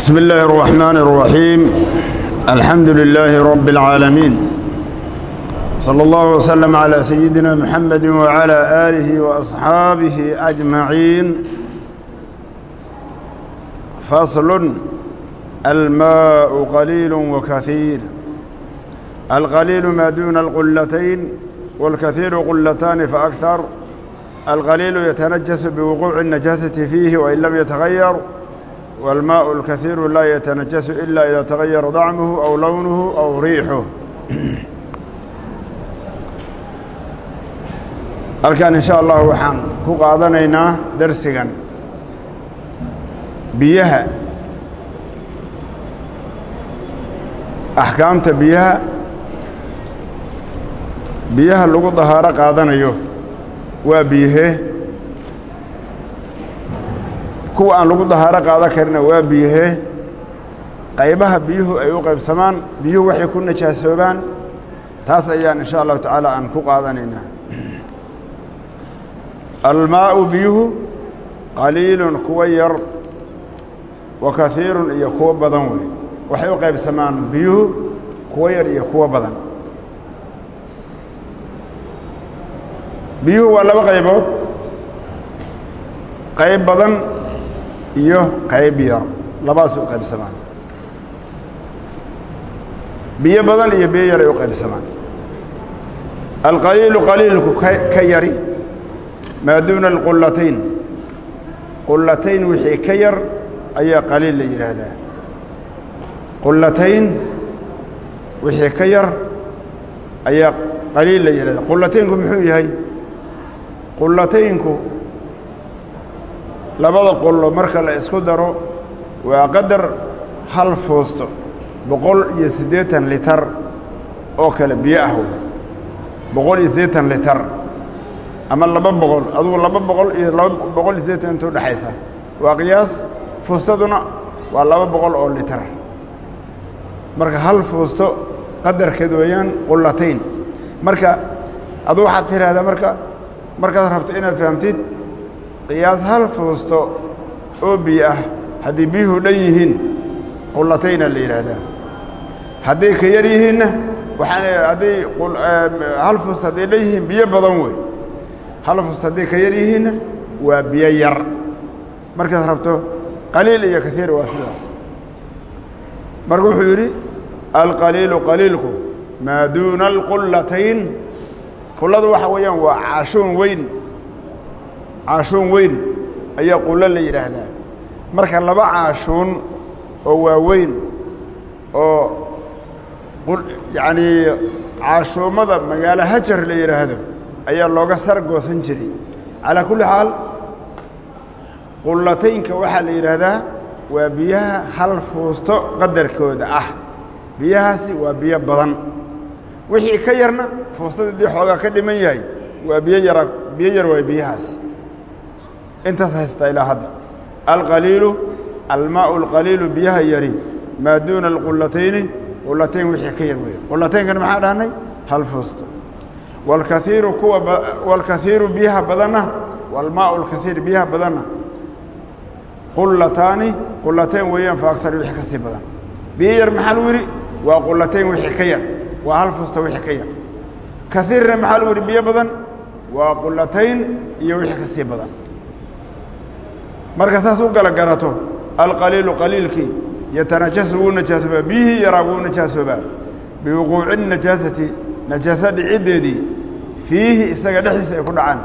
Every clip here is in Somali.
بسم الله الرحمن الرحيم الحمد لله رب العالمين صلى الله وسلم على سيدنا محمد وعلى آله وأصحابه أجمعين فصل الماء قليل وكثير القليل ما دون القلتين والكثير قلتان فأكثر القليل يتنجس بوقوع النجاسة فيه وإن لم يتغير والماء الكثير لا يتنجس إلا إذا تغير طعمه أو لونه أو ريحه halkan in sha allah waxaan ku qaadanaynaa darsigan biyaha axkaamta biyaha biyaha lagu dahaaro qaadanayo waa biyahee kuwa aan lagu dahaaro qaadan karina waa biyahee qaybaha biyuhu ay u qaybsamaan biyuhu waxay ku najaasoobaan taas ayaan in sha allahu tacaala aan ku qaadanaynaa. Almaa'u biyuhu qaliilun kuwa yar wa kaiirun iyo kuwo badan wey. Waxay u qaybsamaan biyuhu kuwo yar iyo kuwo badan. Biyuhu waa laba qaybood. Qayb badan iyo qayb yar labadaas u qaybsamaan. Biyo badan iyo biyo yar ay u qaybsamaan. Alqaliilu qaliilku ka yari maa duuna alqullatayn qullatayn wixii ka yar ayaa qaliil la yidhaahdaa qullatayn wixii ka yar ayaa qaliil la yidhahdaa qullataynku muxuu yahay? Qullataynku labada qullo marka la isku daro waa qadar hal foosto boqol iyo siddeetan litar oo kale biyo ah wey boqol iyo siddeetan litar ama laba boqol adugu laba boqol iyo laba boqol iyo siddeetan inta udhexaysa waa qiyaas fuustaduna waa laba boqol oo litar. Marka hal fuusto qadarkeed weeyaan qullatayn marka adu waxaad tidhaahdaa marka markaad rabto inaad fahamtid qiyaas hal fuusto oo biyo ah haddii biyuhu dhan yihiin qullatayna la yidhaahdaa. Hadday ka yar yihiinna waxaan hadday hal fuusto hadday dhan yihiin biyo badan wey. Hal fuusto hadday ka yar yihiinna waa biyo yar. Markaad rabto qaliil iyo kaiir waa sidaas. Marka wuxuu yidhi alqaliilu qaliilku maa duuna alqullatayn. Qulladu waxa weeyaan waa caashuun weyn caashuun weyn ayaa qullo la yidhaahdaa. Marka laba caashuun oo waaweyn oo yacnii caashuumada magaalo hajar la yidhaahdo ayaa looga sar goosan jiray. Calaa kulli xaal qullataynka waxaa la yidhaahdaa waa biyaha hal fuusto qadarkooda ah. Biyahaasi waa biyo badan. Wixii ka yarna fuustadii dii xoogaa ka dhiman yahay waa biyo yara biyo yar waay biyahaasi intaas haystaa ilaa hadda. Alqaliilu almaau alqaliilu biyaha yari maa duuna alqullatayni qullatayn wixii ka yar weeye qullataynkan maxaa dhahnay? Hal fuusto walkaiiru kuwa walkaiiru biyaha badanna walmaau alkaiir biyaha badanna. Qullataani qullatayn weeyaan fa aktar wixii ka sii badan. Biyo yar maxaa lagu yidhi waa qullatayn wixii ka yar. Waa hal fuusto wixii ka yar. Kaiirna maxaa lagu yidhi biyo badan. Waa qullatayn iyo wixii ka sii badan marka saas u gala garato alqaliilu qaliilkii yatanajasu wuu najaasoobaa biyihii yaraa wuu najaasoobaa biwuquuci najaasati najaaso dhiciddeedii fiihi isaga dhexdiisa ay ku dhacaan.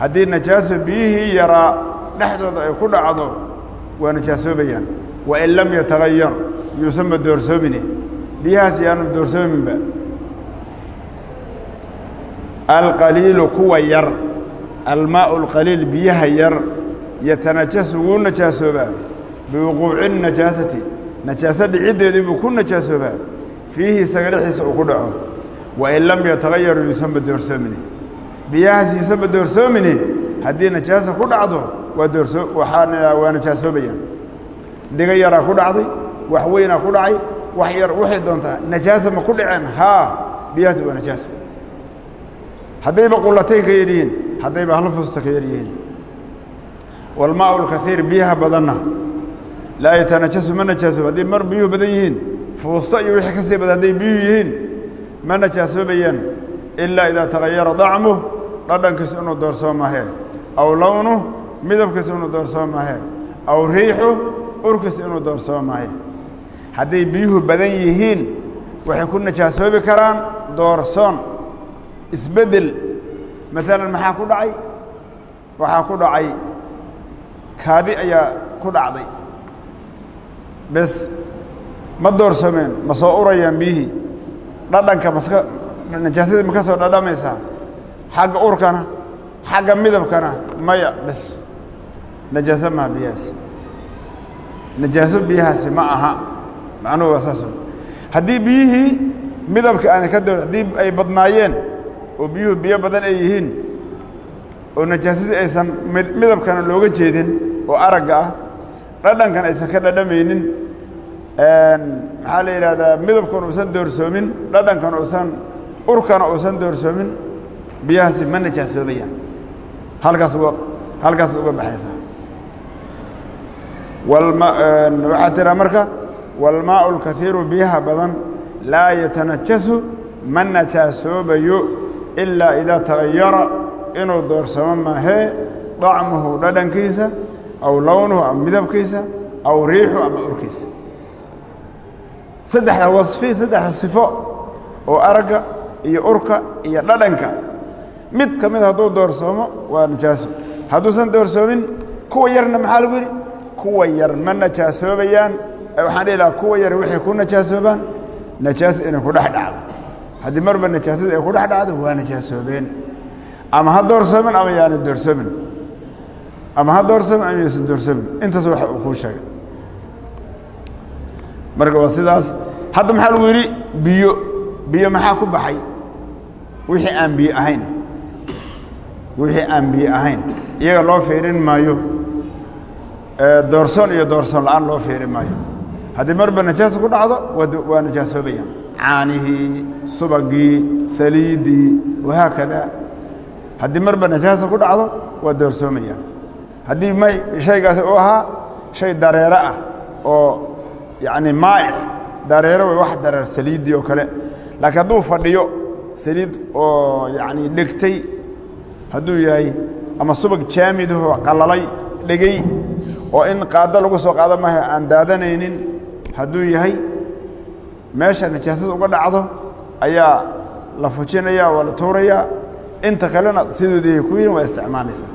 Haddii najaaso biyihii yaraa dhexdooda ay ku dhacdo waa najaasoobayaan wain lam yatagayar yuusanba doorsoomine biyahaas yaanu doorsoominba alqaliilu kuwa yar almaau alqaliil biyaha yar yatanajasu wuu najaasoobaa biwuquuci najaasati najaaso dhiciddeedii buu ku najaasoobaa fiihi isaga dhexdiisa uu ku dhaco wain lam yatagayar yuusanba doorsoomine biyahaas yuusanba doorsoomine haddii najaasa ku dhacdo waa najaasoobayaan diga yaraa ku dhacday wax weynaa ku dhacay wax yar waxay doontaa najaasa ma ku dhaceen haa biyahaas waa najaaso haddayba qullatayn ka yaryihiin haddayba hal fusta ka yaryihiin walmaau lkaiir biyaha badanna laa yatanajasu ma najaaso haddii mar biyuhu badan yihiin fuusto iyo wixii ka sii badan hadday biyuhu yihiin ma najaasoobayaan ilaa idaa tagayara dacmuh dhadhankiisu inuu doorsoo mahe aw lownuh midabkiisu inuu doorsoo mahe aw riixu urkiisu inuu doorsoo mahe hadday biyuhu badan yihiin waxay ku najaasoobi karaan doorsoon isbeddel maalan maxaa ku dhacay waxaa ku kaadi ayaa ku dhacday. Bes ma doorsoomeen ma soo urayaan biyihii. Dhadhanka maska najaasadii ma ka soo dhadhamaysaa? Xagga urkana xagga midabkana maya bes. Najaaso maha biyahaas najaaso biyahaasi ma aha. Macnuhu waa saas. Haddii biyihii midabka aana ka doo haddii ay badnaayeen oo biyuhu biyo badan ay yihiin oo najaasadii aysan midabkana looga jeedin oo aragga ah dhadhankan aysan ka dhadhamaynin maxaa la yidhahdaa midabkan uusan doorsoomin dhadhankan uusan urkana uusan doorsoomin biyahaasi ma najaasoobayaan. Halkaas uga halkaas uga baxaysaa. Waxaa tiraa marka walmaau اlkaiiru biyaha badan laa yatanajasu ma najaasoobayo ilaa idaa tagayara inuu doorsamo mahee dacmuhu dhadhankiisa aw lownuhu ama midabkiisa aw riixu ama urkiisa saddexda wasfi saddexda sifo oo aragga iyo urka iyo dhadhanka mid ka mid hadduu doorsoomo waa najaaso hadduusan doorsoomin kuwa yarna maxaa lagu yidhi kuwa yar ma najaasoobayaan waxaan dhihi lahaa kuwa yar waxay ku najaasoobaan najaaso inay ku dhex dhacdo haddii marba najaasada ay ku dhex dhacdo waa najaasoobeen ama ha doorsoomin ama yaana doorsoomin ama ha doorsoomin ama yaysan doorsoomin intaas waxa uu kuu sheegay. Marka waa sidaas hadda maxaa lagu yidhi? Biyo. Biyo maxaa ku baxay? Wixii aan biyo ahayn. Wixii aan biyo ahayn. Iyaga loo fiirin maayo. Doorsoon iyo doorsoon la'aan loo fiirin maayo. Haddii marba najaaso ku dhacdo waa najaasoobayaan. Caanihii subagii saliiddii wahaakada. Haddii marba najaaso ku dhacdo waa doorsoomayaan haddii may shaygaasi uu ahaa shay dareero ah oo yacni maa'ic dareero way wax dareer saliiddii oo kale. Laakiin hadduu fadhiyo saliid oo yacni dhegtay hadduu yahay ama subag jaamidahoo qalalay dhegey oo in qaado lagu soo qaado maaha aan daadanaynin hadduu yahay meesha najaasada uga dhacdo ayaa la fujinaya waa la tuurayaa inta kalena sidoodii ku yihiin waa isticmaalaysaa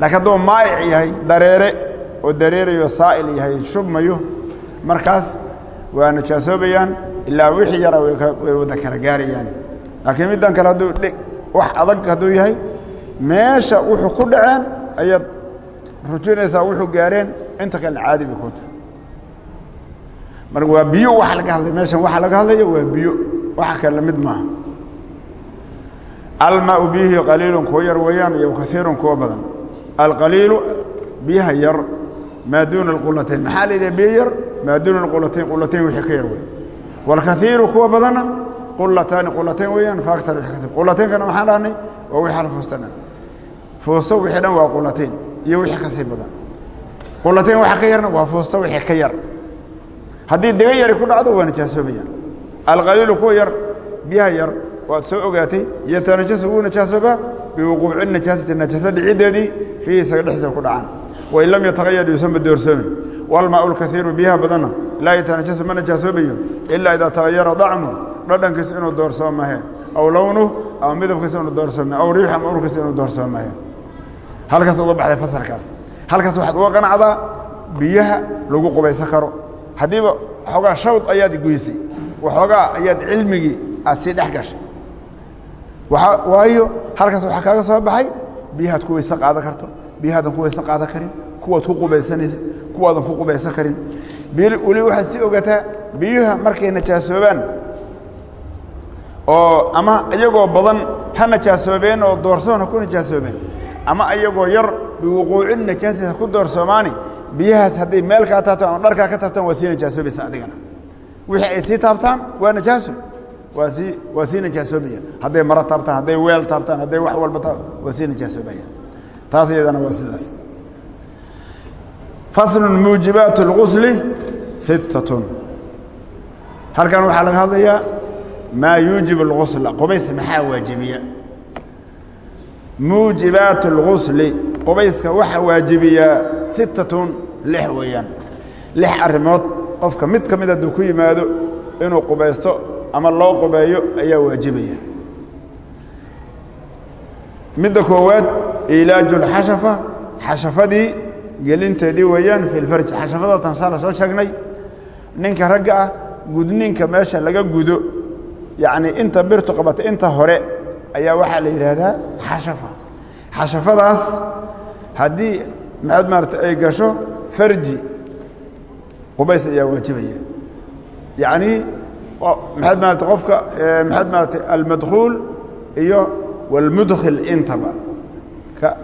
laakiin hadduu maa'ic yahay dareere oo dareerayo saa'il yahay shubmayo markaas waa najaasoobayaan ilaa wixii yara way wada kala gaarayaan laakiin middan kale hadduu wax adag hadduu yahay meesha wuxuu ku dhaceen ayaad rujinaysaa wuxuu gaareen inta kale caadi bay ku tahay marka waa biyo waxa laga hadlay meeshan waxa laga hadlaya waa biyo waxa kale mid maaha almaau biyihii qaliilun kuwa yar weeyaan iyo kaiirun kuwa badan alqaliilu biyaha yar maa duuna alqulatayn maxaa la yidhaha biyo yar maa duuna alqulatayn qulatayn wixii ka yar wey walkaiiru kuwa badanna qulataani qulatayn weeyaan faaktar wixii kasib qulataynkana maxaan dhahnay waa wixii hal fuusta dhan fuusto wixii dhan waa qulatayn iyo wixii ka sii badan qulatayn waxa ka yarna waa fuusto wixii ka yar haddii dega yari ku dhacdo waa najaasoobayaan alqaliilu kuwa yar biyaha yar waad soo ogaatay yatanajasu wuu najaasoobaa biwuquuci najaasati najaasa dhiciddeedii fiihi isaga dhexdiisa ku dhacaan wain lam yataqayad yuusanba doorsoomin walmaau lkaiiru biyaha badanna laa yatanajasu ma najaasoobayo ilaa idaa tagayara dacmu dhadhankiisu inuu doorsoomahe aw lownuh ama midabkiisu inuu doorsoomahe aw riixu ama urkiisu inuu doorsoomahe halkaas uga baxday fasalkaas halkaas waxaad uga qanacdaa biyaha lagu qubaysan karo haddiiba waxoogaa shawd ayaad goysay waxoogaa ayaad cilmigii aad sii dhex gashay waayo halkaas waxaa kaaga soo baxay biyahaad ku weyse qaadan karto biyahaadan ku weyse qaadan karin kuwaad ku qubaysanaysa kuwaadan ku qubaysan karin. Weli waxaad sii ogataa biyuha markay najaasoobaan oo ama iyagoo badan ha najaasoobeen oo doorsoon ha ku najaasoobeen ama iyagoo yar biwuquuci najaasi ha ku doorsoomaani biyahaas hadday meel kaa taabtaan ama dharkaa ka taabtaan waa sii najaasoobaysa adigana. Wixii ay sii taabtaan waa najaaso waa sii waa sii najaasoobaya hadday maro taabtaan hadday weel taabtaan hadday wax walba taab waa sii najaasoobaya taas iyadana waa sidaas faslu muujibaat اlgusli sittatun halkan waxaa laga hadlayaa maa yuujib اlgusla qubays maxaa waajibiya muujibaat اlgusli qubayska waxa waajibiyaa sittatun lix weeyaan lix arrimood qofka mid ka mid hadduu ku yimaado inuu qubaysto ama loo qubeeyo ayaa waajibaya. Midda koowaad ilaaju اlxashafa xashafadii gelinteedii weeyaan fi lfarji xashafada tansaa la soo sheegnay ninka ragga ah gudninka meesha laga gudo. Yacnii inta birtu qabata inta hore ayaa waxaa la yidhaahdaa xashafa. Xashafadaas haddii maxaad maarata ay gasho farji qubays ayaa waajibaya. Yacnii maxaad maarata qofka maxaad maarata almadkhuul iyo walmudkhil intaba.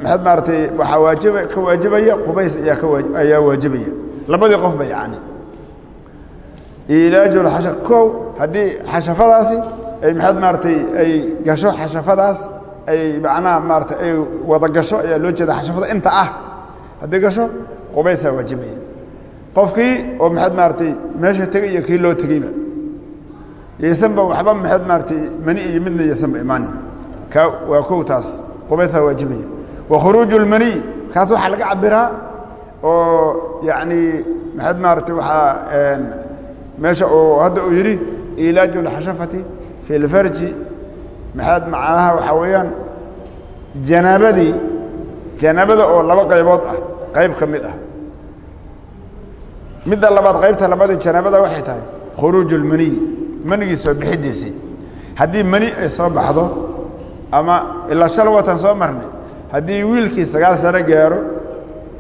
Maxaad maaratay waxaa waajiba ka waajibaya qubays ayaa ka ayaa waajibaya. Labadii qofba yacni. Ilaaju lxasha kow haddii xashafadaasi ay maxaad maaratay ay gasho xashafadaas ay macnaha maarata ay wada gasho ayaa loo jeeda xashafada inta ah. Haddii gasho qubaysaa waajibaya. Qofkii oo maxaad maaratay meesha tegay iyo kii loo tegeyba yaysanba waxba maxaad maaratay mani iyo midna yaysanba imaanay ka waa kow taas qubaysaa waajibaya wa khuruuju lmani kaas waxaa laga cabiraa oo yacni maxaad maaratay waxaa meesha oo hadda uu yidhi ilaaju lxashafati fi اlfarji maxaad macnaha waxaa weeyaan janaabadii janaabada oo laba qaybood ah qayb ka mid ah. Midda labaad qaybta labaadee janaabada waxay tahay khuruuju manigii soo bixidiisii. Haddii mani ay soo baxdo ama ilaa shala soo marnay haddii wiilkii sagaal sano gaaro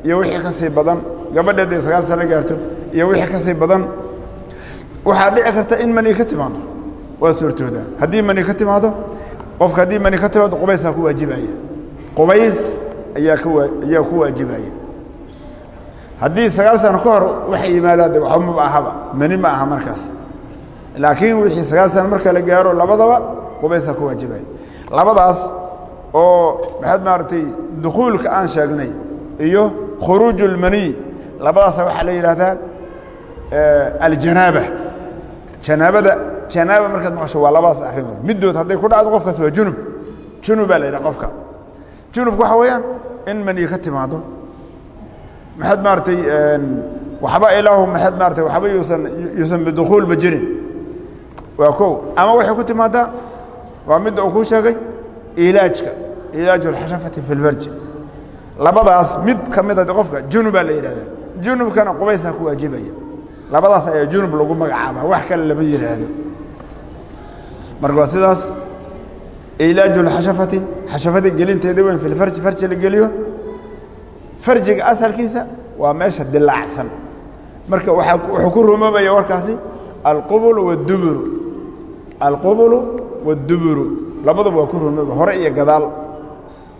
iyo wixii ka sii badan gabadheed sagaal sano gaarto iyo wixii ka sii badan waxaa dhici karta in mani ka timaado. Waa suurtooda. Haddii mani ka timaado qofka haddii mani ka timaado qubaysaa ku waajibaya. Qubays ayaa ayaa ku waajibaya. Haddii sagaal sano ka hor waxay yimaadaan de waxba maba ahaba. Mani ma aha markaas laakiin wixii sagaal sano marka la gaaro labadaba qubaysaa ku waajibaya labadaas oo maxaad maaragtay dukuulka aan sheegnay iyo khuruuju اlmaniy labadaasa waxaa la yidhaahdaa aljanaaba. Janaabada janaaba markaad maqasho waa labadaas arrimood. Middood hadday ku dhacdo qofkaas waa junub. Junubaa la yidhaha qofka. Junubka waxa weeyaan in maniy ka timaado. Maxaad maaragtay waxba ilaahu maxaad maaratay waxba yuusan yuusan bidukuulba jirin waa kow. Ama waxay ku timaadaa waa midda uu kuu sheegay ilaajka. Ilaaju alxashafati fi lfarji labadaas mid ka mid adi qofka junubaa la yidhahdaa junubkana qubaysaa ku waajibaya. Labadaas ayaa junub lagu magacaaba wax kale lama yidhaahdo marka waa sidaas ilaaju اxashafati xashafadii gelinteeda weyn fi lfarji farji la geliyo. Farjiga asalkiisa waa meesha dilaacsan marka wuxuu ku rumoobaya warkaasi alqubul wاduburu alqubulu wاduburu labaduba waa ku rumooba hore iyo gadaal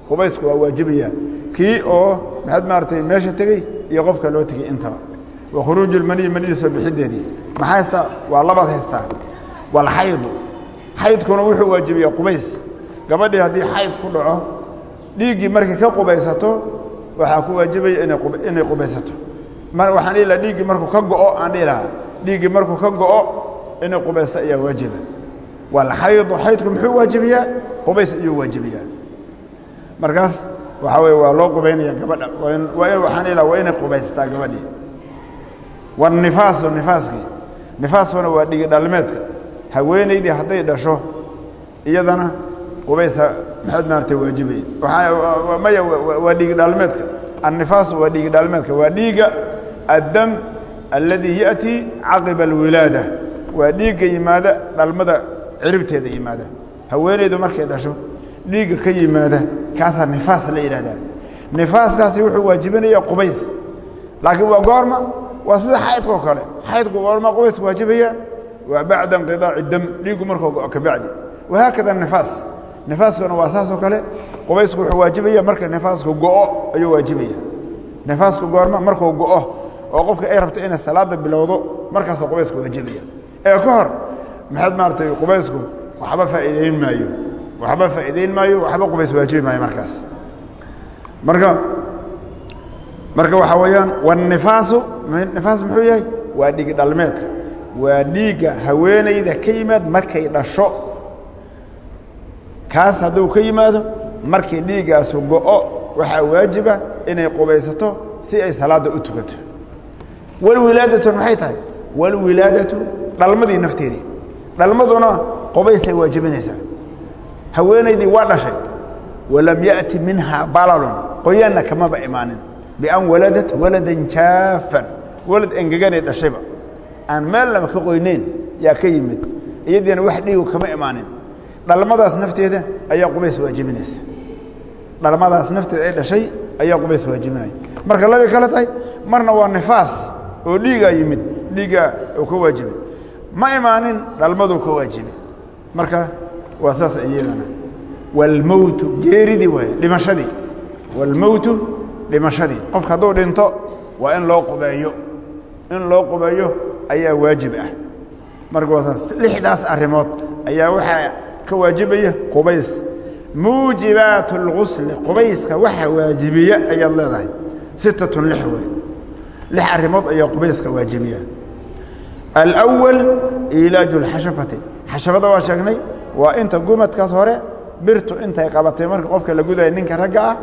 qubaysku waa waajibaya kii oo maxaad maaratay meesha tegey iyo qofka loo tegey intaba wa khuruuju lmaniyi manidii soo bixideedii maxaa haystaa waa labaad haystaa walxaydu xaydkuna wuxuu waajibiyaa qubays gabadhii haddii xayd ku dhaco dhiiggii markay ka qubaysato waxaa ku waajibaya inay qubaysato waxaan dhihi laha dhiiggii markuu ka go'o aan dhihi lahaa dhiiggii markuu ka go'o inay qubaysto ayaa waajiba walxaydu xaydku muxuu waajibiyaa qubays ayuu waajibiyaa markaas waxaa weye waa loo qubaynaya gabadha waxaan laha waa inay qubaysataa gabadhii wanifaasu nifaaskii nifaaskuna waa dhigi dhalmeedka haweenaydii hadday dhasho iyadana qubaysa maxaad maarata waajibaya maya waa dhiigi dhaalmeedka annifaasu waa dhiigi dhaalmeedka waa dhiiga addam alladii ya'tii caqiba alwilaada waa dhiigga yimaada dhalmada ciribteeda yimaada. Haweenaydu markay dhasho dhiigga ka yimaada kaasaa nifaas la yidhahdaa. Nifaaskaasi wuxuu waajibinaya qubays. Laakiin waa goorma waa sida xaydkao kale. Xaydku goorma qubays waajibaya waa bacda inqidaaci dam dhiiggu markuu go'o ka bacdi. Wahaakada nifaas. Nifaaskuna waa saasoo kale. Qubaysku wuxuu waajibaya marka nifaasku go'o ayuu waajibaya. Nifaasku goorma markuu go'o oo qofka ay rabto inay salaada bilowdo markaasoo qubaysku waajibaya. Ee ka hor maxaad maaratay qubaysku waxba faa'iideyn maayo waxba faa'iideyn maayo waxba qubays waajibi maayo markaas. Marka marka waxaa weeyaan wanifaasu nifaas muxuu yahay? Waa dhiig dhalmeedka. Waa dhiigga haweenayda ka yimaad markay dhasho. Kaas hadduu ka yimaado markii dhiiggaasu go'o waxaa waajiba inay qubaysato si ay salaadda u tukato. Walwilaadatu maxay tahay? Walwilaadatu dhalmadii nafteedii dhalmaduna qubaysay waajibinaysaa. Haweenaydii waa dhashay. Walam ya'ti minhaa balalun. Qoyaanna kamaba imaanin. Bian waladat waladan jaafan. Walad engeganay dhashayba. Aan meelnaba ka qoyneyn yaa ka yimid. Iyadiina wax dhiigu kama imaanin. Dhalmadaas nafteeda ayaa qubays waajibinaysa. Dhalmadaas nafteeda ay dhashay ayaa qubays waajibinaya marka labay kale tahay marna waa nifaas oo dhiigaa yimid. Dhiiggaa uu ka waajibay ma imaanin dhalmaduu ka waajibay marka waa saas iyadana. Waalmowtu geeridii waay dhimashadii. Waalmowtu dhimashadii. Qofka hadduu dhinto waa in loo qubeeyo. In loo qubeeyo ayaa waajib ah. Marka waa saas lixdaas arrimood ayaa waxaa ka waajibaya qubays. Muujibaat اlgusli qubayska waxa waajibiya ayaad leedahay. Sittatun lix wey lix arrimood ayaa qubayska alأwal ilaaju اlxashafati xashafada waa sheegnay waa inta gumadkaas hore birtu intay qabatay marka qofka la gudaya ninka ragga ah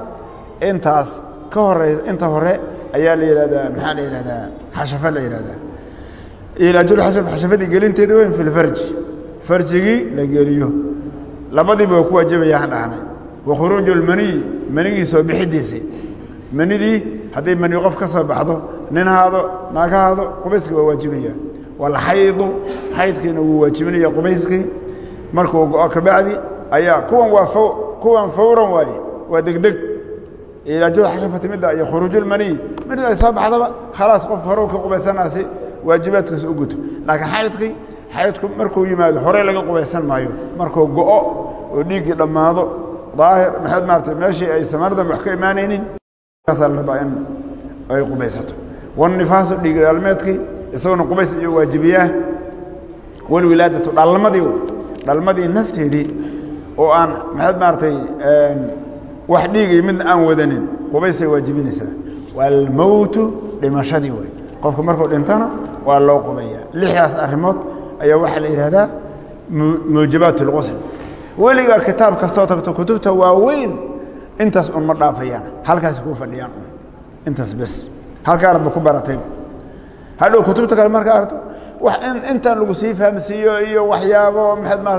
intaas ka horey inta hore ayaa la yihahdaa maxaa la yihahdaa xashafa la yihahdaa ilaajulxashaf xashafadii gelinteeda weyn fi lfarji farjigii la geliyo labadiiba waa ku waajibayaan dhahnay wa khuruuju اlmaniyi manigii soo bixidiisii manidii hadday mani qof ka soo baxdo nin haado naag haado qubayskii waa waajibaya walxaydu xaydkiina wuu waajibinaya qubayskii markuu go-o kabacdi ayaa kuwan waa kuwan fawran waaye waa degdeg ilaajulxashafati midda iyo khuruujulmaniyi midda ay soo baxdaba khalaas qofka hore ka qubaysanaasi waajibaadkiisa u guto laakiin xaydkii xaydku markuu yimaado horey laga qubaysan maayo markuu go'o oo dhiiggii dhammaado daahir maxaad maarata meeshii ay samardan wax ka imaanaynin kaasaa la rabaa in ay qubaysato wanifaasu dhiig dhalmeedkii isaguna qubays iyo waajibiyaah walwilaadatu dhalmadii dhalmadii nafteedii oo aan maxaad maaratay wax dhiigay midna aan wadanin qubaysay waajibinaysaa. Waalmowtu dhimashadii wey. Qofka markuu dhintana waa loo qubaya lixdaas arrimood ayaa waxaa la yidhahdaa muujibaat اlqusl weligaa kitaab kastoo tagto kutubta waaweyn intaas un ma dhaafayaan. Halkaas kuu fadhiyaan. Intaas bes. Halkaanadba ku baratay hadhow kutubta kale markaa arto wax intaan lagu sii fahamsiiyo iyo waxyaabo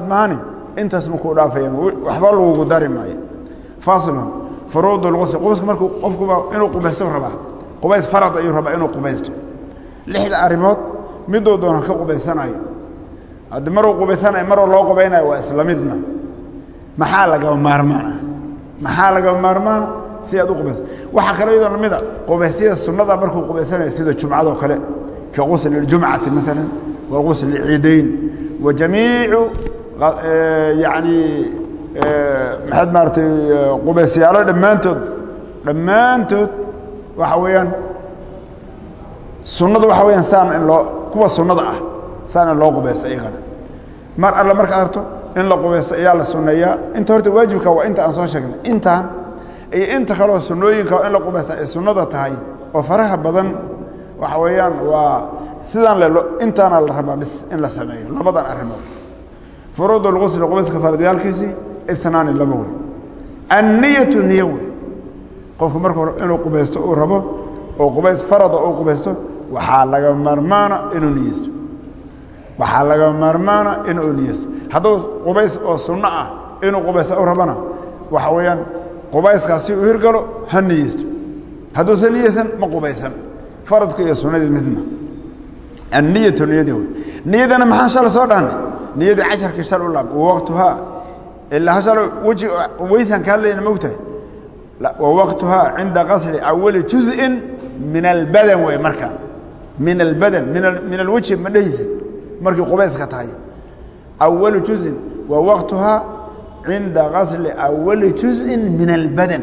mahani intaas ma kuu dhaafayaan waxba lagugu dari maayo. Faslun furuud اlqusl qubayska markuu qofkuba inuu qubaysto rabaa qubays farad ayuu rabaa inuu qubaysto. Lixda arrimood miduu doona ka qubaysanayo. Haddi maruu qubaysanayo maruu loo qubaynayo waa isla maxaa lagaba maarmaan ah? Maxaa lagaba maarmaana si aad u qubayso? Waxaa kale iyadoo lamida qubaysyada sunnada markuu qubaysanayo sida jumcadoo kale ka qusli اljumcati maala wa qusli ciidayn wa jamiicu yani maxaad maaratay qubaysyaalo dhammaantood dhammaantood waxa weeyaan sunnadu waxa weyaan saan in loo kuwa sunnada ah saan in loo qubaysto iyagana mar alle marka arto in la qubaysto ayaa la sunneeyaa inta horta waajibka waa inta aan soo sheegnay intaan iyo inta kaleo sunnooyinka in la qubaysta ay sunnada tahay oo faraha badan waxa weeyaan waa sidaan le intaana la rabaa bis in la sameeyo labadan arrimood. Furuud اlqusli qubayska fardiyaalkiisii inaani laba wey anniyatu niyo wey qofku hore inuu qubaysto uu rabo oo qubays farada uu qubaysto waxaa laga maarmaana inuu niyeysto. Waxaa laga maarmaana inuu niyeysto. Hadduu qubays oo sunno ah inuu qubaysto u rabana waxa weeyaan qubayskaas si uu hirgalo ha niyeysto. Hadduusan niyeysan ma qubaysan faradka iyo sunnadii midna. Anniyatu niyadii wey. Niyadana maxaan shala soo dhahnay? Niyadii casharkii shal u laab waqtuhaa ilaa shal weji weysaan ka hadlayna mogtahay wwaqtuhaa cinda qasli awali juzءi min albadan wey markaan min albadan min alwejhi ma dhehaysid markii qubayska tahay. Awalu juzin wa waqtuhaa cinda qasli awali juzءi min albadan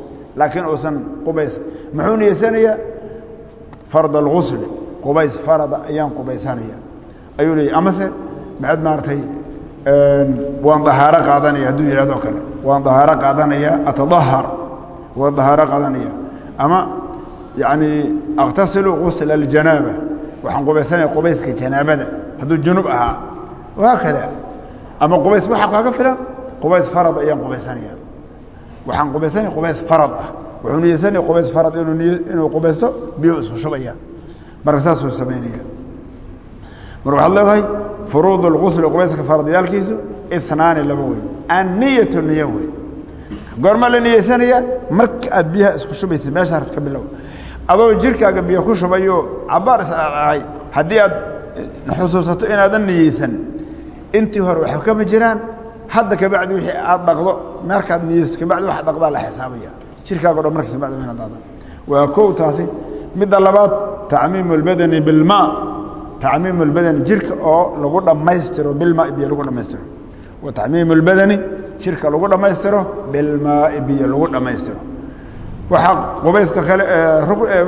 laakiin uusan qubays muxuu niyeysanayaa fard اlgusli qubays farada ayaan qubaysanaya ayuu leeyay amase maxaad maaragtay waan dahaaro qaadanaya hadduu yidhahdo kale waan dahaaro qaadanaya atadahar waan dahaaro qaadanaya ama yacni akhtasilu gusla اljanaaba waxaan qubaysanaya qubayska janaabada hadduu junub ahaa wahaakada ama qubays waxaa kaaga filan qubays farad ayaan qubaysanaya waxaan qubaysanaya qubays farad ah. Wuxuu niyeysanaya qubays farad inuu qubaysto biyo isku shubaya marka saasuu samaynaya mar waxaad leedahay furuud اlgusli qubayska faradyaalkiisu inaani laba wey anniyatu niyo wey goorma la niyeysanaya marka aad biyaha isku shubaysa meesha ka bilow. Adoo jirkaaga biyo ku shubayo cabaar isdhadhacay haddii aad xusuusato inaadan niyeysan intii hore waxba kama jiraan hadda kabacdi wixii aad dhaqdo markaad niyeysto kabacdi wax dhaqdaa la xisaabaya jirkaago dhan markiis bacdi wayna dhaqda waa kow taasi midda labaad tacmiimu اlbadani bilmaa tacmiimu اlbadani jirka oo lagu dhammaystiro bilmaai biyo lagu dhammaystiro wa tacmiimu اlbadani jirka lagu dhammaystiro bilmaai biyo lagu dhammaystiro waxaa qubayska kale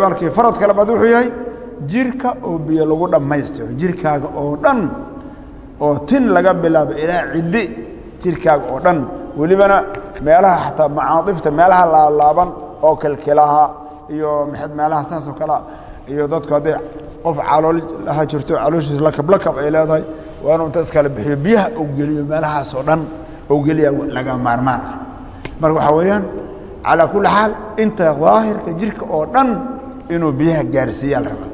markii faradka labaad wuxuu yahay jirka oo biyo lagu dhammaystiro jirkaaga oo dhan oo tin laga bilaabo ilaa ciddi jirkaaga oo dhan welibana meelaha xataa macaadifta meelaha laalaaban oo kilkilaha iyo meelaha saas oo kalea iyo dadku hadday qof calool laha jirto calooshiis lakab lakab ay leedahay waa inuu inta iskala bixiyo biyaha ou geliyo meelahaas oo dhan ou geliya laga maarmaan. Ah marka waxaa weeyaan calaa kulli xaal inta daahirka jirka oo dhan inuu biyaha gaarsiiyaa la rabaa.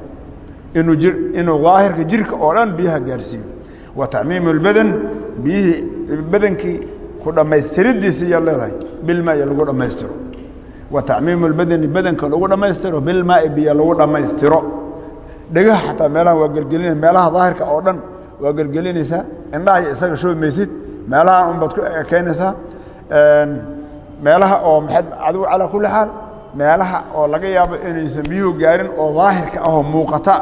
Inuu daahirka jirka oo dhan biyaha gaarsiiyo. Wa tacmiimu اlbadan biyihii badankii ku dhammaystiridiisi iyaad leedahay bilmaai lagu dhammaystiro. Wa tacmiimu اlbadani badanka lagu dhammaystiro bilmaai biyo lagu dhammaystiro. Dhegaha xataa meelaha waa gelgelinaya meelaha daahirka oo dhan waa gelgelinaysaa indhahay isaga shubi maysid meelaha unbaad ku ekeynaysaa meelaha oo maxaad adigu calaa kulli xaal meelaha oo laga yaabo inaysan biyuhu gaarin oo daahirka ahoo muuqata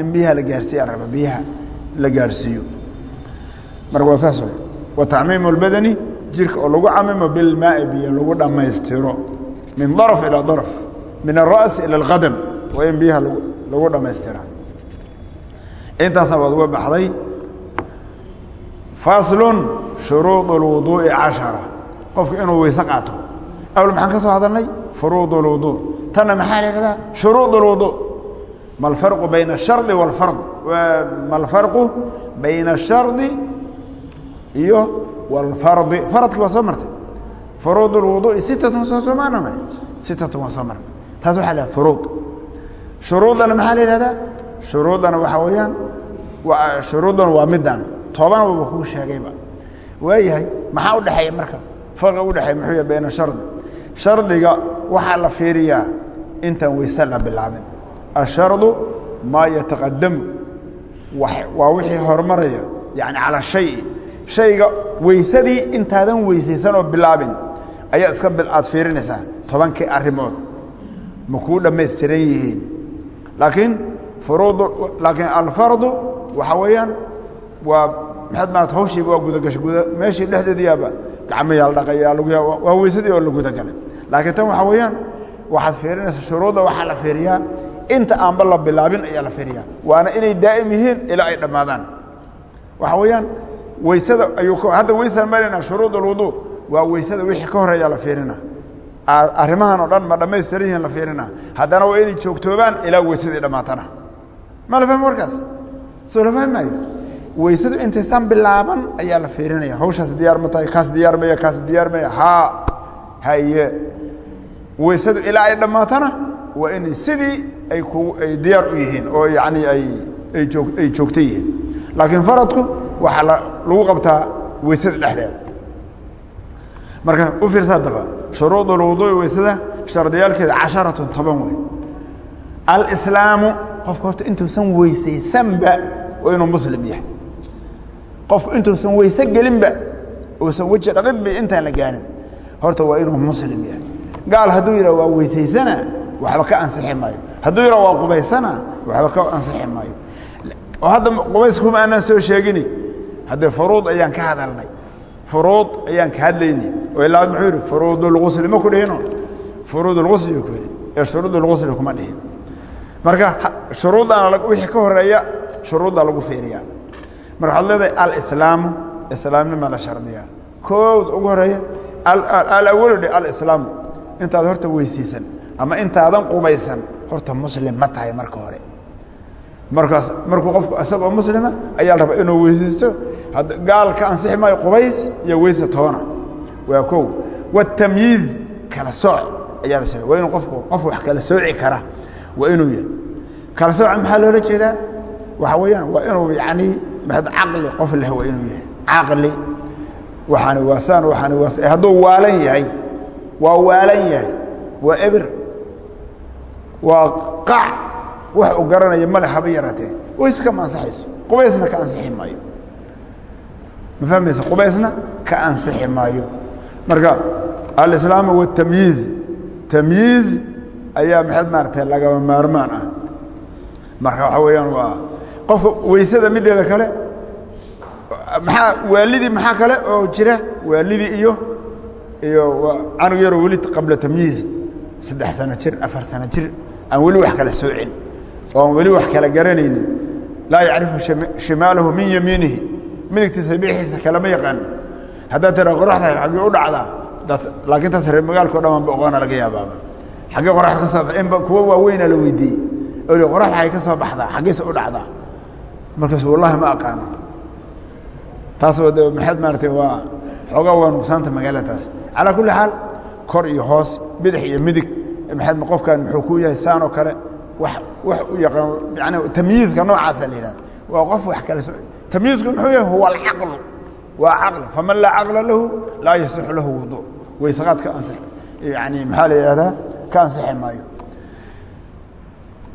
in biyaha la gaarsiiya raba biyaha la gaarsiiyo. Marka waa saas wey wa tacmiimu اlbadani jirka oo lagu camimo bilmaai biyo lagu dhammaystiro min daraf ilaa daraf min alra'si ila alqadam waa in biyaha lagu dhammaystiraa intaasa waad uga baxday faslun shuruud اlwuduuءi cashara qofku inuu weyse qaato awl maxaan ka soo hadalnay furuud اlwudu tanna maxaa la ihahdaa shuruud اlwudu ma alfarqu bayna الshardi wاlfard ma alfarqu bayna الshardi iyo wاlfardi faradki waa soo martay. Furuud اlwuduu'i sitatun soo soomaana mari sitatun waa soo marnay taas waxaa la furuud. Shuruudana maxaa la yihahdaa shuruudana waxaa weeyaan shuruudana waa middan toban waba kuu sheegayba. Waayahay maxaa u dhexeeya marka? Farqiga u dhexeeya muxuu yahay bayna shardi. Shardiga waxaa la fiiriyaa intaan weyse la bilaabin. Ashardu maa yataqadamu waa wixii horumaraya yani calaa shay shayga weysadii intaadan weysaysan oo bilaabin ayaa iska aad fiirinaysaa tobankii arrimood. Ma kuu dhammaystiran yihiin. Laakiin laakiin alfardu waxaa weeyaan waa maxaad maarata hawshiiba waa gudagashay guda meeshii dhexdeediyaaba gacmayaa la dhaqaya waa weysadii oo la gudagalay laakiin tan waxaa weeyaan waxaad fiirinaysaa shuruudda waxaa la fiiriyaa inta aanba la bilaabin ayaa la fiiriyaa. Waana inay daa'im yihiin ilaa ay dhammaadaan. Waxaa weeyaan weysada ayuu hadda weysaan marinaa shuruud alwuduu waa weysada wixii ka horeeyaa la fiirina. Arrimahan oo dhan ma dhammaystiran yihiin la fiirina. Haddana waa inay joogtoobaan ilaa weysadii dhammaatana. Ma la fahmi warkaas soo la fahmi maayo? Weysadu intaysan bilaaban ayaa la fiirinaya. Hawshaas diyaar ma tahay kaas diyaar maya kaas diyaar maya. Haa haye weysadu ilaa ay dhammaatana waa inay sidii ay diyaar u yihiin oo yacni ay joogto yihiin. Laakiin faradku waxaa la lagu qabtaa weysada dhexdeeda. Marka u fiirsaa daba shuruud ulwuduu'i weysada shardiyaalkeeda casharatun toban wey alislaamu qofka horta intuusan weysaysanba waa inuu muslim yahay. Qofku intuusan weyse gelinba uusan weji dhaqidba intaan la gaarin horta waa inuu muslim yahay. Gaal hadduu yidhah waa weysaysana waxba ka ansixi maayo. Hadduu yaro waa qubaysana waxba ka ansixi maayo. Oo hadda qubayska kuma aanaan soo sheegini haddee furuud ayaan ka hadalnay. Furuud ayaan ka hadlayni oo ilaa muxuu yihi furuudulgusli ma ku dhihino furuudulgusli buu ku yidhi ee shuruudulgusli kuma dhihin. Marka shuruuddaana wixii ka horreeya shuruuddaa lagu fiiriyaa. Marka waxaad leedahay alislaamu islaamnima la shardiyaa. Koowda ugu horreeya alawaludhe alislaamu. Intaad horta weysaysan ama intaadan qubaysan horta muslim ma tahay marka hore markaas markuu qofku isagoo muslima ayaa la rabaa inuu weysaysto. Gaal ka ansixi maayo qubays iyo weyse toona. Waa kow. Watamyiiz kala sooc ayaa la sheegay. Waa inuu qofku qof wax kala sooci kara. Waa inuu yahay. Kala sooca maxaa loola jeedaa? Waxa weeyaan waa inuu yacni maxad caqli qof leh waa inuu yahay. Caqli. Waxaani waa saan waxaani waa hadduu waalan yahay waa waalan yahay. Waa ebir. Waa qac wax u garanaya male haba yaratee wayse kama ansaxayso qubaysna ka ansixi maayo. Ma fahmaysa? Qubaysna ka ansixi maayo. Marka alislaamu watamyiiz tamyiiz. Ayaa maxaad maaragtay lagama maarmaan ah. Marka waxaa weeyaan waa qofka weysada mideeda kale maxaa waalidii maxaa kale oo jira? Waalidii iyo iyo canug yaroo weli qabla tamyiiz. Saddex sano jir afar sano jir aan weli wax kala soocin oo aan weli wax kala garanaynin. Laa yacrifu shimaalahu min yamiinihi. Midigtiisa bixiisa kalama yaqaano haddaad tira qoraxda xaggee u dhacdaa laakiin taas reer magaalka o dhan baan ba oqaana laga yaabaaba xaggee qoraxda ka soo ba inba kuwa waaweynaa la weydiiyey. Oo qoraxda xaggee ka soo baxdaa xaggeese u dhacdaa markaas wallahi ma aqaano. Taas de maxaad maaratay waa xoogaa waa nuqsaanta magaalada taas. Calaa kulli xaal kor iyo hoos bidix iyo midig. Maxaad qofkan muxuu ku yahay saan oo kale tamyiizka noocaasa la yidhahda waa qof wax kale so tamyiizku muxuu yahay huwa alcaqlu waa caqli faman laa caqla lahu laa yasixu lahu wudu. Waysaqaad ka ansix yani maxaa la yidhahdaa ka ansixi maayo.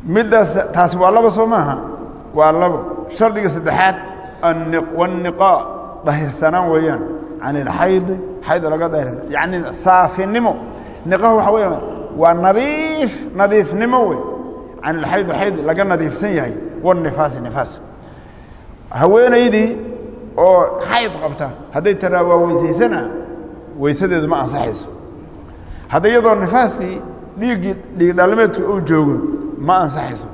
Middaas taasi waa laba soo maaha. Waa labo shardiga saddexaad waniqaa dahirsanaan weeyaan. Can ilxaydi xayd laga dahirsan yani saafinimo. Niqaha waxa weya waa nadiif nadiifnimo wey can ilxaydi xayd laga nadiifsan yahay wanifaasi nifaas. Haweenaydii oo xayd qabta hadday taraa waa weysaysana weysadeedu ma ansaxayso. Hadda iyadoo nifaaskii dhiiggii dhiig dhalimeedku uu joogo ma ansaxayso.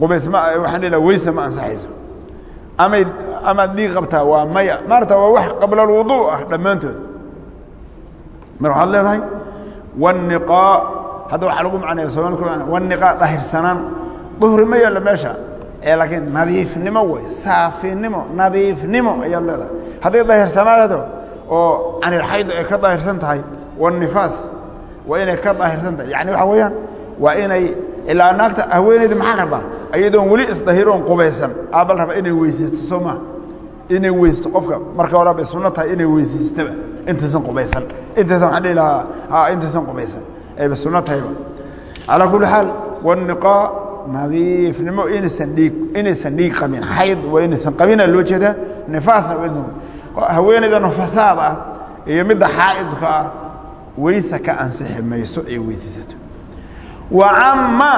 Qubays ma waxaan dhihi weyse ma ansaxayso. Amay amaad dhiig qabtaa waa maya maarata waa wax qabla alwuduu ah dhammaantood. Mar waxaad leedahay? Waniqaa hadda waxaa lagu macnaya soomaalika waniqaa dahirsanaan duhri ma yaalla meesha ee laakiin nadiifnimo wey saafinimo nadiifnimo ayaad leedahay. Hadday daahirsanaaado oo canilxaydu ay ka daahirsan tahay wanifaas waa inay ka daahirsan tahay. Yani waxaa weeyaan waa inay ilaa naagta haweeneyda maxaa rabaa? Ayadoon weli isdahiroon qubaysan. Aabal raba inay weysaysto soo maa inay weysato qofka marka hore bay sunno tahay inay weysaystaba intaysan qubaysan. Intaysan waxaan dhihi lahaa ha intaysan qubaysan ayba sunno tahayba calaa kulli xaal waniqaa nadiifnimo inaysan dhiig inaysan dhiig qabin. Xayd waa inaysan qabina loo jeedaa nifaasna haweeneyda nafasaad ah iyo midda xaa'idka ah weyse ka ansixi mayso ay weysaysato wa camma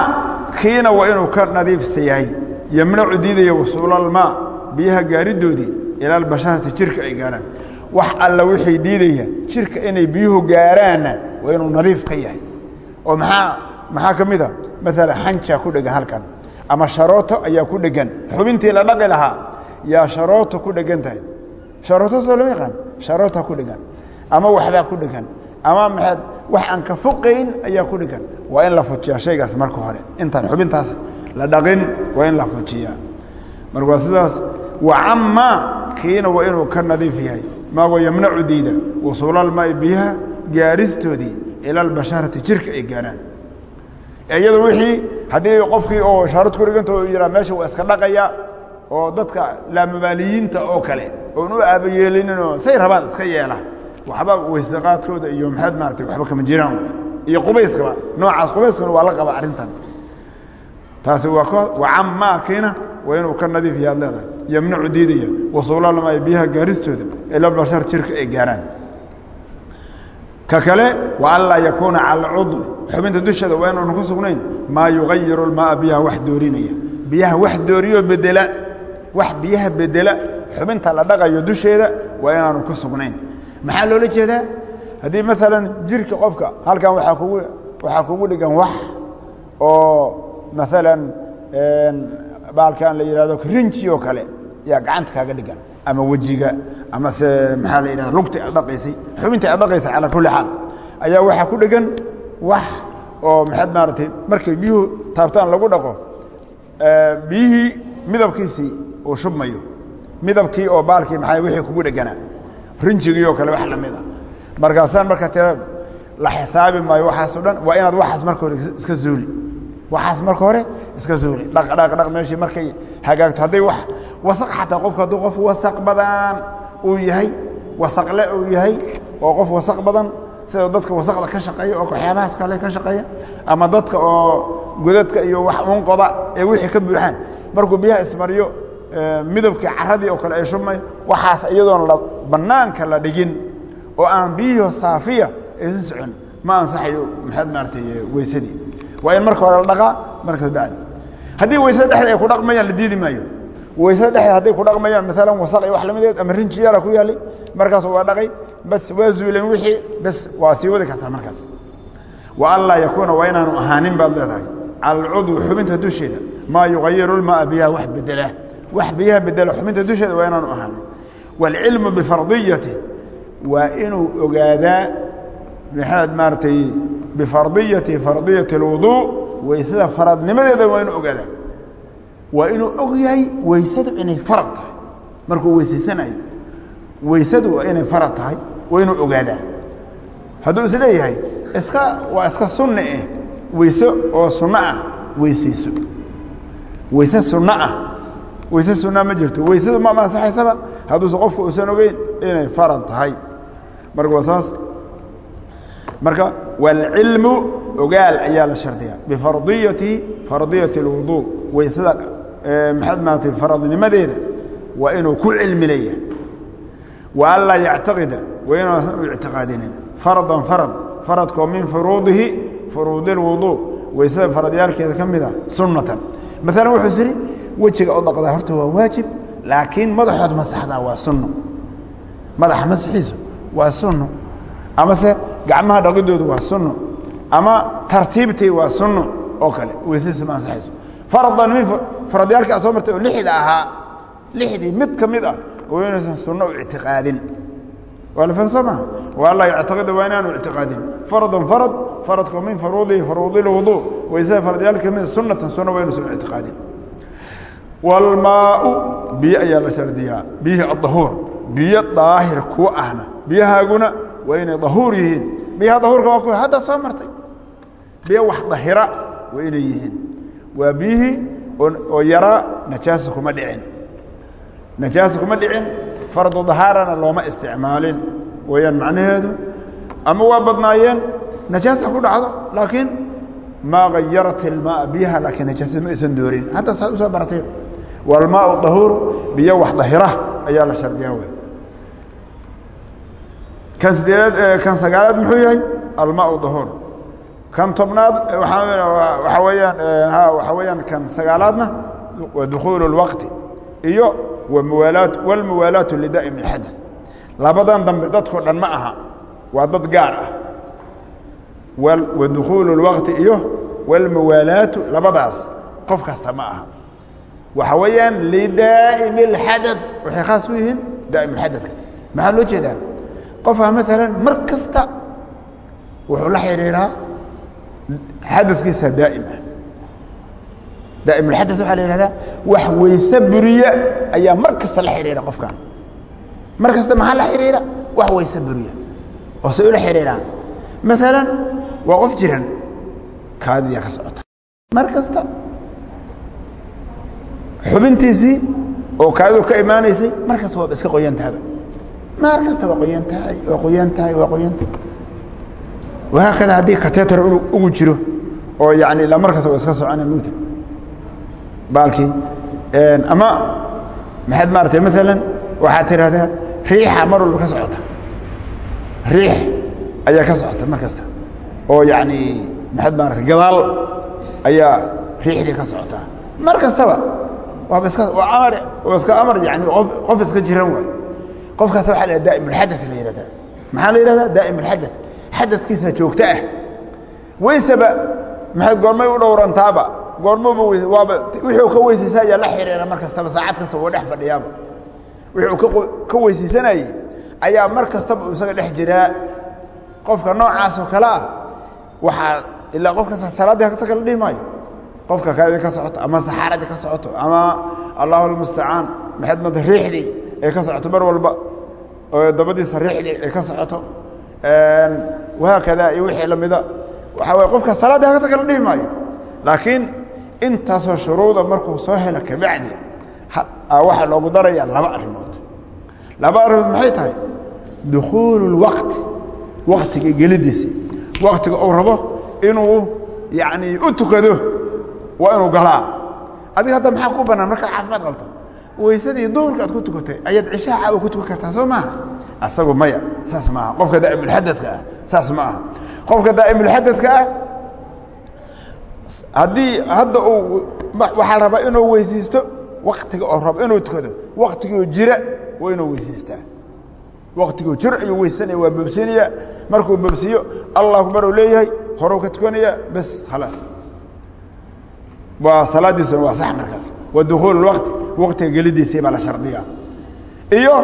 kiina waa inuu ka nadiifsa yahay yamnacu diidaya wasuulalmaa biyaha gaaridoodii ila albasharati jirka ay gaaraan. Wax alla wixii diidaya jirka inay biyuhu gaaraanna waa inuu nadiif ka yahay oo maxaa maxaa ka mid a maalan xanjaa ku dhegan halkan. Ama sharooto ayaa ku dhegan. Xubintii la dhaqi lahaa. Yaa sharooto ku dhegan tahay. Sharooto soo lama yaqaan. Sharoota ku dhegan. Ama waxbaa ku dhegan. Ama maxaad wax aan ka foqayn ayaa ku dhegan. Waa in la fujiyaa shaygaas marka hore. Intaan xubintaas la dhaqin waa in la fujiyaa. Marka sidaas wacamma kiina waa inuu ka nadiif yahay. Maagoo yamnacu diida? Wusuulalmaai biyaha gaaristoodii ila albasharati jirka ay gaaraan. Iyado wixii haddii qofkii oo shaarad ku dhiganta yihaa meesha waa iska dhaqaya oo dadka laamabaaliyiinta oo kale oon u aabayeelininoo say rabaan iska yeela. Waxba weysaqaadkooda iyo maxaad maarata waxba kama jiraan iyo qubayskaba noocaas qubayskana waa la qaba arrintan. Taasi waa ko wacamaakiina waa inuu ka nadiif yaad leedahay yamnacu diidaya wasuulalama biyaha gaaristooda ila bashar jirka ay gaaraan ka kale wa anlaa yakuuna cala alcudwi xubinta dusheeda waa inaanu ku sugnayn maa yugayiru lmaaa biyaha wax doorinaya. Biyaha wax dooriyo bedela. Wax biyaha bedela. Xubinta la dhaqayo dusheeda waa inaanu ku sugnayn. Maxaa loola jeedaa? Haddii maalan jirka qofka halkan waxaa kugu dhigan wax oo maalan baalkan la yidhahdo rinji oo kale yaa gacanta kaaga dhigan ama wejiga ama se maxaa la yidhahda lugta aad dhaqaysay xubinta aad dhaqaysay calaa kulli xaal ayaa waxaa ku dhegan wax oo maxaad maaragtay markay biyuhu taabtaan lagu dhaqo biyihii midabkiisii uu shubmayo midabkii oo baalkii maxaa wixii kugu dheganaa rinjigii oo kale wax la mid a markaasaan marka tira la xisaabi maayo waxaasoo dhan waa inaad waxaas marka hore iska zuuli waxaas marka hore iska zuuli dhaq dhaq dhaq meeshii markay hagaagto hadday wax wasaq xataa qofku hadduu qof wasaq badan uu yahay wasaqle uu yahay oo qof wasaq badan sida dadka wasaqda ka shaqeeya oo waxyaabahaas kale ka shaqeeya ama dadka oo godadka iyo wax unqoda ee wixii ka buuxaan. Markuu biyaha ismariyo midabkii caradii oo kale ay shubmay waxaas iyadoon bannaanka la dhigin oo aan biyihio saafiya aysa socon. Ma ansaxayo maxaad maaratay weysadii waa in marka hore la dhaqaa markaas bacdi. Haddii weysada dhexda ay ku dhaqmayaan la diidi maayo weysada dhexda hadday ku dhaqmayaan maalan wasaq iyo wax lamideed ama rinji yaalla ku yaalay markaas waa dhaqay bas waa zuuleen wixii bas waa sii wadi kartaa markaas. Wa an laa yakuuna waa inaanu ahaanin baad leedahay. Cala alcudwi xubinta dusheeda. Maa yugayiru lmaa biyaha wax bedela wax biyaha bedela xubinta dusheeda waa inaanu ahaanin. Waalcilmu bifardiyati waa inuu ogaadaa maxaad maaratay bifardiyati fardiyati اlwuduu weysada faradnimadeeda waa inuu ogaadaa waa inuu og yahay weysadu inay arad tahay. Markuu weysaysanayo weysadu inay arad tahay waa inuu ogaadaa. Hadduu is leeyahay iska waa iska sunna eh weyse oo sunno ah weysayso. Weyse sunno ah weyse sunna ma jirto. Weysadu ma ansaxaysaba hadduusa qofku usan ogeyn inay farad tahay. Marka waa saas. Marka waalcilmu ogaal ayaa la shardiyaa. Bifardiyati fardiyati اlwudu weysada maxaad maratay faradnimadeeda waa inuu ku cilmi leeyahay. Wa an laa yactaqida waa inuusan u ictiqaadinin. Fardan farad faradkoo min furuudihi furuudi اlwuضuu weysada faradyaalkeeda ka mid a sunnatan. Maalan wuxuu ihi wejiga oo dhaqdaa horta waa waajib laakiin madaxood masaxdaa waa sunno. Madaxa masaxiisu waa sunno. Amase gacmaha dhaqidoodu waa sunno. Ama tartiibtii waa sunno oo kale. Weysadiisu ma ansaxayso faradan min faradyaalka soo martay oo lixda ahaa lixdii mid ka mid ah oo inaysan sunno u ictiqaadin. Waa la fahmsoo maha waa laa yactaqida waa inaanu ictiqaadin. Faradan farad faradku min faruudihi faruudi lwuduu weysada faradyaalka ka mid sunnatan sunno waa inuusan u ictiqaadin. Waalmaau biyo ayaa la shardiyaa. Biyihii adahuur biyo daahir kuwa ahna. Biyahaaguna waa inay dahuur yihiin. Biyaha dahuurka waa kuwa hadda soo martay. Biyo wax dahira waa inay yihiin waa biyihii oo yaraa najaasa kuma dhicin. Najaasa kuma dhicin fardu dahaarana looma isticmaalin. Wayaan macnaheedu? Ama waa badnaayeen najaasa ku dhacdo laakiin maa gayarat ilmaa biyaha laakiin najaasada ma aysan doorin. Hadda saad u soo baratay walmaau dahuuru biyo wax dahira ayaa la shardiyaa wey kan sideedaad kan sagaalaad muxuu yahay? Almaau dahuur kan tobnaad waxaa weyaan waxaa weeyaan kan sagaalaadna waa dukhuulu اlwaqti iyo wmuwaalaat wاlmuwaalaatu lidaa'im اlxadaث labadan dambe dadkao dhan ma aha waa dad gaar ah wa dukhuulu اlwaqti iyo wاlmuwaalaatu labadaas qof kasta ma aha waxa weeyaan lidaa'im اlxadaث waxay khaas ku yihiin daa'im اlxadaثka maxaa loo jeedaa qofaa maalan mar kasta wuxuu la xiriiraa xadadkiisa daa'im ah. Daa'imulxadad waxaa la yihahdaa wax weyse buriya ayaa mar kasta la xiriira qofkan mar kasta maxaa la xiriira? Wax weyse buriya oo say ula xiriiraan. Maalan waa qof jiran kaadiya ka socota. Mar kasta xubintiisii oo kaadidu ka imaanaysay mar kasta waaba iska qoyan tahaba mar kasta waa qoyan tahay waa qoyan tahay waa qoyan tahay wahaakada haddii kateter ugu jiro oo yani ilaa mar kasta waa iska socona mugta baalkii ama maxaad maaratay maalan waxaad tidhahdaa riixa mar walba ka socota. Riix ayaa ka socota mar kasta oo yacni maxaad maarata gadaal ayaa riixdii ka socotaa mar kastaba waaba iska waa amar waa iska amar yani qof qof iska jiran waay. Qofkaas waxaa la daa'im ulxadath la yihahdaa maxaa la yihahdaa daa'im ulxadath xadadkiisa joogto ah. Weysaba maxay goormay u dhowrantaaba? Goormuba weys waaba wixii uu ka weysaysa ayaa la xiriira mar kastaba saacad kasta wuu dhex fadhiyaaba. Wixii uu ka weysaysanayey ayaa mar kastaba isaga dhex jiraa. Qofka noocaas oo kale ah waxaa ilaa qofkaas salaaddii hagta kala dhihi maayo. Qofka kaadii ka socoto ama saxaaradii ka socoto ama allahu almustacaan maxadmad riixdii ay ka socoto mar walba dabadiisa riixdii ay ka socoto wahaakada iyo wixii lamida waxaa waye qofka salaaddii hagta kala dhihi maayo laakiin intaasoo shuruuda markuu soo helo kabacdi waxaa loogu daraya laba arrimood laba arrimood maxay tahay dukhuulu اlwaqti waktiga gelidiisi waktiga uu rabo inuu yani u tukado waa inuu galaa adiga hadda maxaa ku banaan markaad caafimaad qabto weysadii duhurka aad ku tukatay ayaad cishaha ku tukan kartaa soo maaha asagu maya saas maaha. Qofka daa'imulxadadka ah saas ma aha qofka daa'imulxadadka ah haddii hadda uu waxaa rabaa inuu weysaysto waktiga oo rabo inuu tukado waktigoo jira waa inuu weysaystaa waktigoo jir ayuu weysanaya waa bobsinaya markuu bobsiyo allah akbar uu leeyahay horuu ka tukanaya bes khalaas waa salaadiisuna waa sax markaas. Wa dukhuul اwaqti waktiga gelidiisii baa la shardiya iyo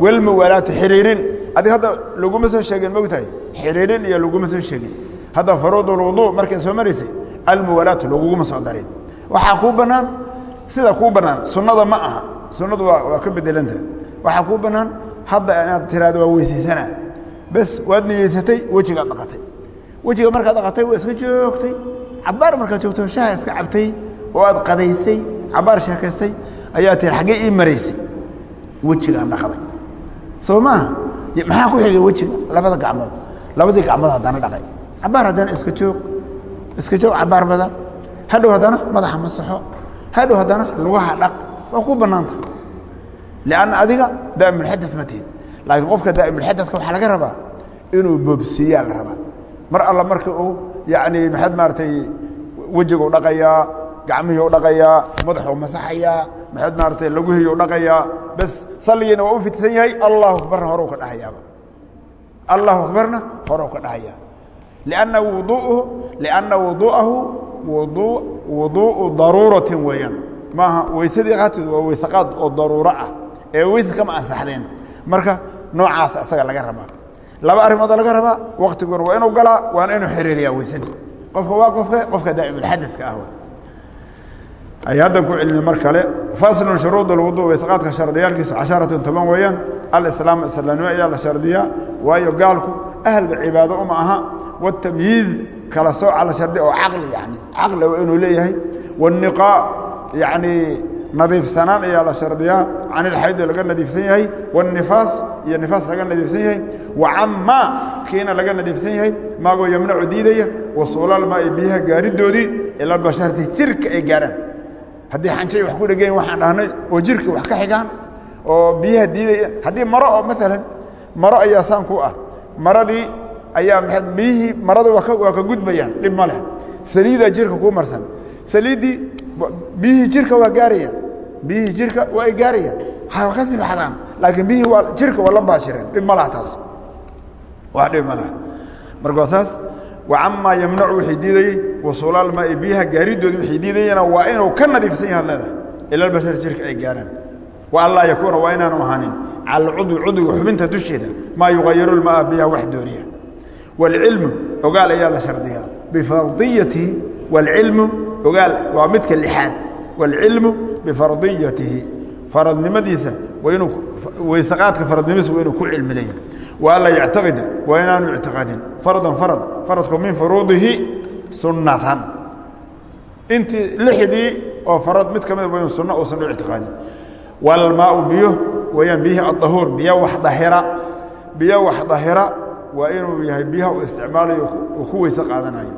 walmuwaalaatu xiriirin? Adig hadda laguma soo sheegin mogtahay xiriirin iyo laguma soo sheegin. Hadda faruud اlwudu markay soo maraysay almuwaalaatu laguguma soo darin. Waxaa kuu bannaan? Sida kuu bannaan sunnada ma aha. Sunnadu waa ka bedelanta waxaa kuu bannaan? Hadda inaad tiraado waa weysaysanaa. Bes waad niyeysatay wejigaad dhaqatay. Wejiga markaad dhaqatay waa iska joogtay. Cabaar markaad joogto shaha iska cabtay oo aad qadaysay cabaar sheekaystay ayaa tiri xaggee ii maraysay wejigaan dhaqday soo maaha maxaa ku xigay wejiga labada gacmood. Labadii gacmood haddana dhaqay. Cabaar haddana iska joog. Iska joog cabaar badan hadhow haddana madaxa masaxo hadhow haddana lugaha dhaq. Waa ku bannaanta. Lianna adiga daa'imulxadad ma tihid laakiin qofka daa'imulxadadka waxaa laga rabaa inuu boobsiiyaa la rabaa. Mar alla marka uu yacni maxaad maaragtay wejiguu dhaqayaa gacmihii u dhaqayaa madaxuu masaxayaa maxaad maaragtay laguhii u dhaqayaa bes salligiina waa u fidsan yahay allahu akbarna horeu ka dhahayaaba. Allahu akbarna horeu ka dhahayaa lianna wuduuhu lianna wuduu'ahu wuduu wuduu'u daruuratin weeyaan. Maaha weysadii qaatid waa weysaqaad oo daruuro ah ee weyse kama ansaxdeen. Marka noocaas isaga laga rabaa. Laba arrimoodoo laga rabaa waktiguna waa inuu galaa waana inuu xiriiriyaa weysadii qofka waa qofka qofka daa'imulxadadka ah ay haddan ku celina mar kale faslun shuruud alwudu weysaqaadka shardiyaalkiisa casharatun toban weeyaan alislaamu islaamnimo ayaa la shardiyaa waayo gaalku ahalba cibaado uma aha watamyiiz kala sooca la shardiya oo caqli yani caqli waa inuu leeyahay waniqaa yani nadiifsanaan ayaa la shardiyaa can ilxaydo laga nadiifsan yahay wanifaas iyo nifaas laga nadiifsan yahay wa camaa kiina laga nadiifsan yahay maagoo yamnacu diidaya wasuulalmaa iyo biyaha gaaridoodii ila basharti jirka ay gaaraan haddii xanjay wax ku dhegayn waxaan dhahnay oo jirka wax ka xigaan oo biyaha diidaya. Haddii maro oo maalan maro ayaa saan ku ah. Maradii ayaa biyihii marada waa ka gudbayaan dhib ma leh. Saliidaa jirka kuu marsan. Saliiddii biyihii jirka waa gaarayaan. Biyihii jirka waa ay gaarayaan. Ha ka sii baxdaan laakiin biyihii jirka waa la baashireen. Dhib ma laha taas. Wax dhib ma laha marka waa saas wacamaa yamnacu wixii diidayey wasuula almaai biyaha gaaridoodi wixii diidayena waa inuu ka nadiifsan yahay ad leedahay ila bashar jirka ay gaaraan. Wa anlaa yakuuna waa inaanu ahaanin. Cala cudwi cudwiga xubinta dusheeda. Maa yuqayiru lmaa biyaha wax dooniya. Waalcilmu ogaal ayaa la shardiyaa. Bifardiyatihi waalcilmu ogaal waa midka lixaad. Waalcilmu bifardiyatihi. Faradnimadiisa wa inuu weysaqaadka faradnimadiisa wa inuu ku cilmileeya waa la yctaqida waa inaanu ictiqaadin fardan arad faradku min furuudihi sunatan intii lixdii oo farad mid ka mid sun uusan u ictiqaadin walmaau biyo wayaan biyihii adahuur biyo wax dahira. Biyo wax dahira waa inuu yahay biyaha uu isticmaalayo uu ku weyse qaadanayo.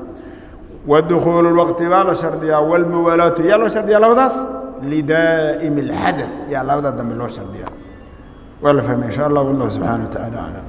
Wadukuulu waqti baa la shardiyaa walmuwaalaatu yaa loo shardiyaa labadaas? Lidaa'imi اxada yaa labada dambe loo shardiyaa waa la fahmay insha allah wallah subxana wa tacala aclam